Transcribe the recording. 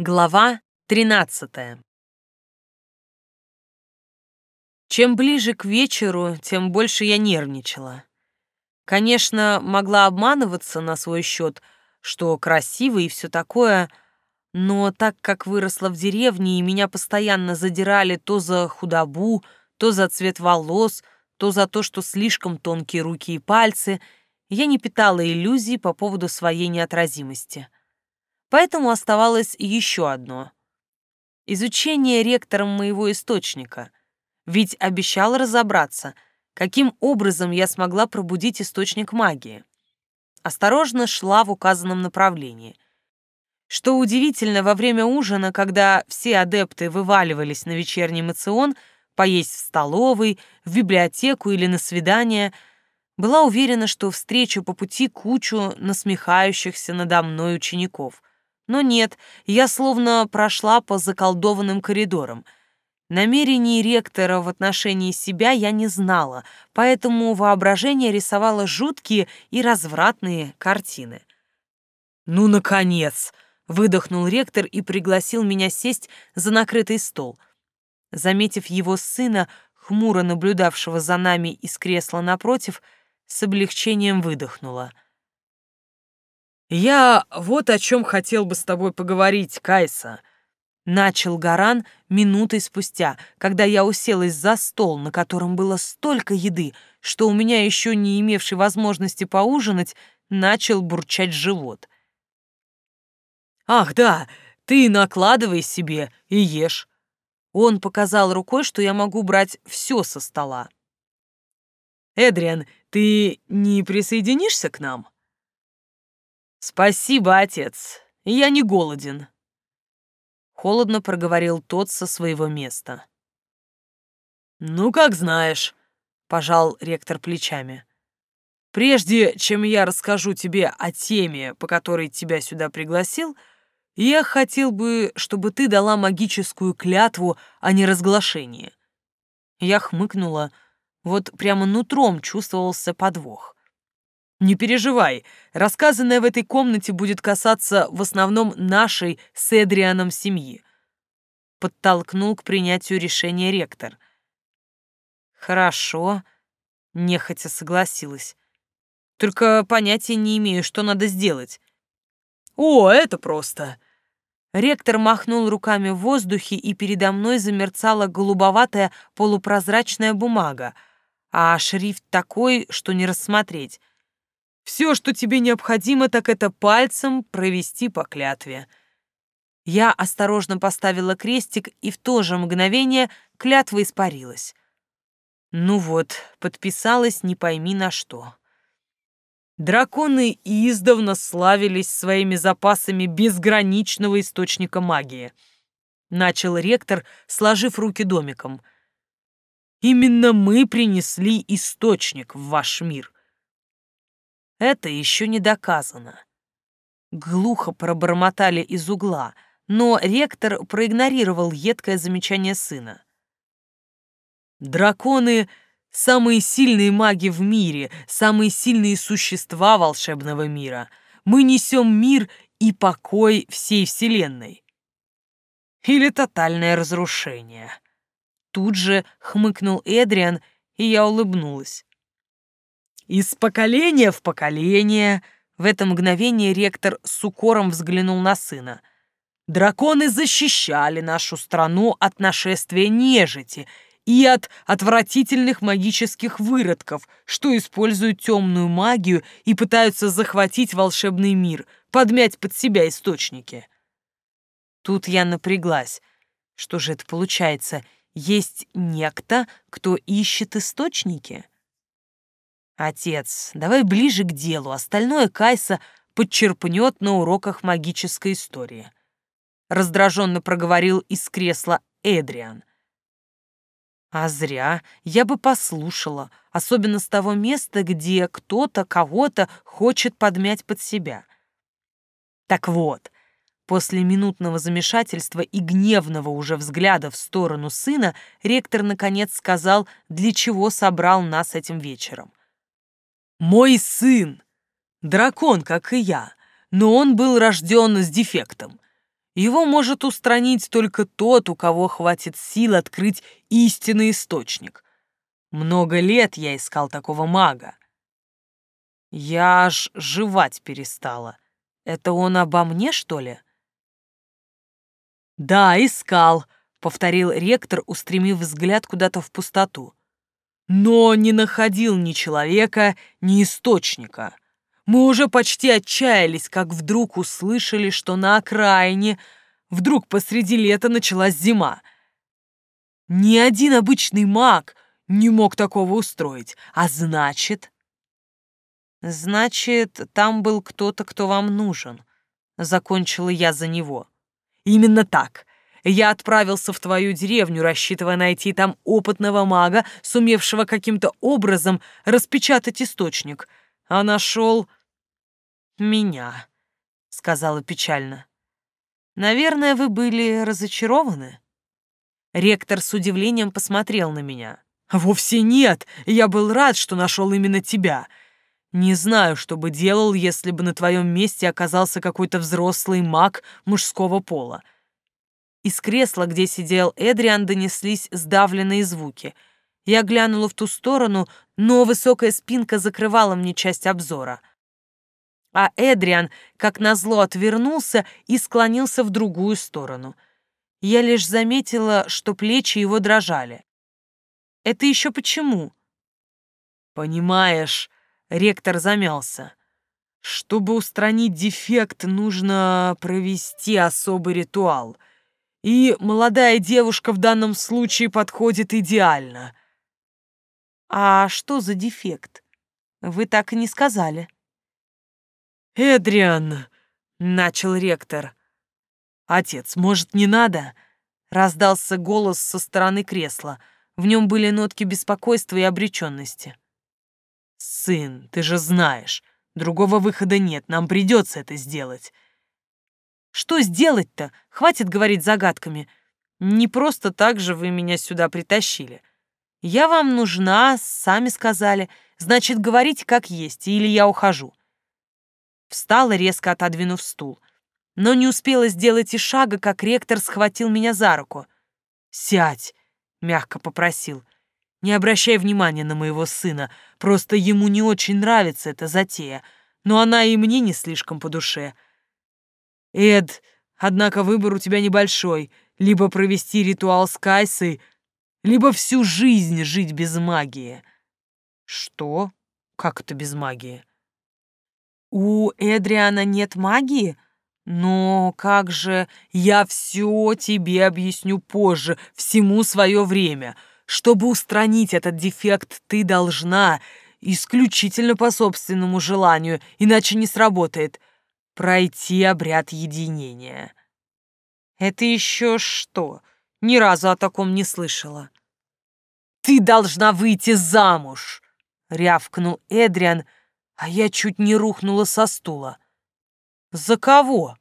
Глава 13 Чем ближе к вечеру, тем больше я нервничала. Конечно, могла обманываться на свой счет, что красиво и все такое, но так как выросла в деревне и меня постоянно задирали то за худобу, то за цвет волос, то за то, что слишком тонкие руки и пальцы, я не питала иллюзий по поводу своей неотразимости — Поэтому оставалось еще одно — изучение ректором моего источника. Ведь обещал разобраться, каким образом я смогла пробудить источник магии. Осторожно шла в указанном направлении. Что удивительно, во время ужина, когда все адепты вываливались на вечерний мацион, поесть в столовой, в библиотеку или на свидание, была уверена, что встречу по пути кучу насмехающихся надо мной учеников — но нет, я словно прошла по заколдованным коридорам. Намерений ректора в отношении себя я не знала, поэтому воображение рисовало жуткие и развратные картины. «Ну, наконец!» — выдохнул ректор и пригласил меня сесть за накрытый стол. Заметив его сына, хмуро наблюдавшего за нами из кресла напротив, с облегчением выдохнула — «Я вот о чем хотел бы с тобой поговорить, Кайса», — начал Гаран минутой спустя, когда я уселась за стол, на котором было столько еды, что у меня еще не имевший возможности поужинать, начал бурчать живот. «Ах, да, ты накладывай себе и ешь». Он показал рукой, что я могу брать все со стола. «Эдриан, ты не присоединишься к нам?» «Спасибо, отец. Я не голоден», — холодно проговорил тот со своего места. «Ну, как знаешь», — пожал ректор плечами. «Прежде чем я расскажу тебе о теме, по которой тебя сюда пригласил, я хотел бы, чтобы ты дала магическую клятву о неразглашении». Я хмыкнула, вот прямо нутром чувствовался подвох. Не переживай, рассказанное в этой комнате будет касаться в основном нашей с Эдрианом семьи. Подтолкнул к принятию решения ректор. Хорошо, нехотя согласилась. Только понятия не имею, что надо сделать. О, это просто. Ректор махнул руками в воздухе, и передо мной замерцала голубоватая полупрозрачная бумага, а шрифт такой, что не рассмотреть. Все, что тебе необходимо, так это пальцем провести по клятве. Я осторожно поставила крестик, и в то же мгновение клятва испарилась. Ну вот, подписалась не пойми на что. Драконы издавна славились своими запасами безграничного источника магии. Начал ректор, сложив руки домиком. Именно мы принесли источник в ваш мир — это еще не доказано. Глухо пробормотали из угла, но ректор проигнорировал едкое замечание сына. Драконы — самые сильные маги в мире, самые сильные существа волшебного мира. Мы несем мир и покой всей Вселенной. Или тотальное разрушение. Тут же хмыкнул Эдриан, и я улыбнулась. Из поколения в поколение в это мгновение ректор с укором взглянул на сына. Драконы защищали нашу страну от нашествия нежити и от отвратительных магических выродков, что используют темную магию и пытаются захватить волшебный мир, подмять под себя источники. Тут я напряглась. Что же это получается? Есть некто, кто ищет источники? «Отец, давай ближе к делу, остальное Кайса подчерпнет на уроках магической истории», раздраженно проговорил из кресла Эдриан. А зря, я бы послушала, особенно с того места, где кто-то кого-то хочет подмять под себя. Так вот, после минутного замешательства и гневного уже взгляда в сторону сына, ректор наконец сказал, для чего собрал нас этим вечером. Мой сын! Дракон, как и я, но он был рожден с дефектом. Его может устранить только тот, у кого хватит сил открыть истинный источник. Много лет я искал такого мага. Я аж жевать перестала. Это он обо мне, что ли? Да, искал, повторил ректор, устремив взгляд куда-то в пустоту. Но не находил ни человека, ни источника. Мы уже почти отчаялись, как вдруг услышали, что на окраине вдруг посреди лета началась зима. Ни один обычный маг не мог такого устроить, а значит... Значит, там был кто-то, кто вам нужен. Закончила я за него. Именно так. Я отправился в твою деревню, рассчитывая найти там опытного мага, сумевшего каким-то образом распечатать источник. А нашел меня, сказала печально. Наверное, вы были разочарованы? Ректор с удивлением посмотрел на меня. Вовсе нет. Я был рад, что нашел именно тебя. Не знаю, что бы делал, если бы на твоем месте оказался какой-то взрослый маг мужского пола. Из кресла, где сидел Эдриан, донеслись сдавленные звуки. Я глянула в ту сторону, но высокая спинка закрывала мне часть обзора. А Эдриан, как назло, отвернулся и склонился в другую сторону. Я лишь заметила, что плечи его дрожали. «Это еще почему?» «Понимаешь», — ректор замялся. «Чтобы устранить дефект, нужно провести особый ритуал — и молодая девушка в данном случае подходит идеально. А что за дефект? Вы так и не сказали. Эдриан, начал ректор. Отец, может, не надо? Раздался голос со стороны кресла. В нем были нотки беспокойства и обреченности. Сын, ты же знаешь, другого выхода нет, нам придется это сделать. Что сделать-то? Хватит говорить загадками. Не просто так же вы меня сюда притащили. Я вам нужна, сами сказали. Значит, говорите как есть, или я ухожу. Встала, резко отодвинув стул. Но не успела сделать и шага, как ректор схватил меня за руку. «Сядь», — мягко попросил. «Не обращай внимания на моего сына, просто ему не очень нравится эта затея, но она и мне не слишком по душе. Эд, однако выбор у тебя небольшой. Либо провести ритуал с Кайсой, либо всю жизнь жить без магии. Что? Как это без магии? У Эдриана нет магии? Но как же... Я все тебе объясню позже, всему свое время. Чтобы устранить этот дефект, ты должна исключительно по собственному желанию, иначе не сработает пройти обряд единения. Это еще что? Ни разу о таком не слышала. Ты должна выйти замуж, рявкнул Эдриан, а я чуть не рухнула со стула. За кого?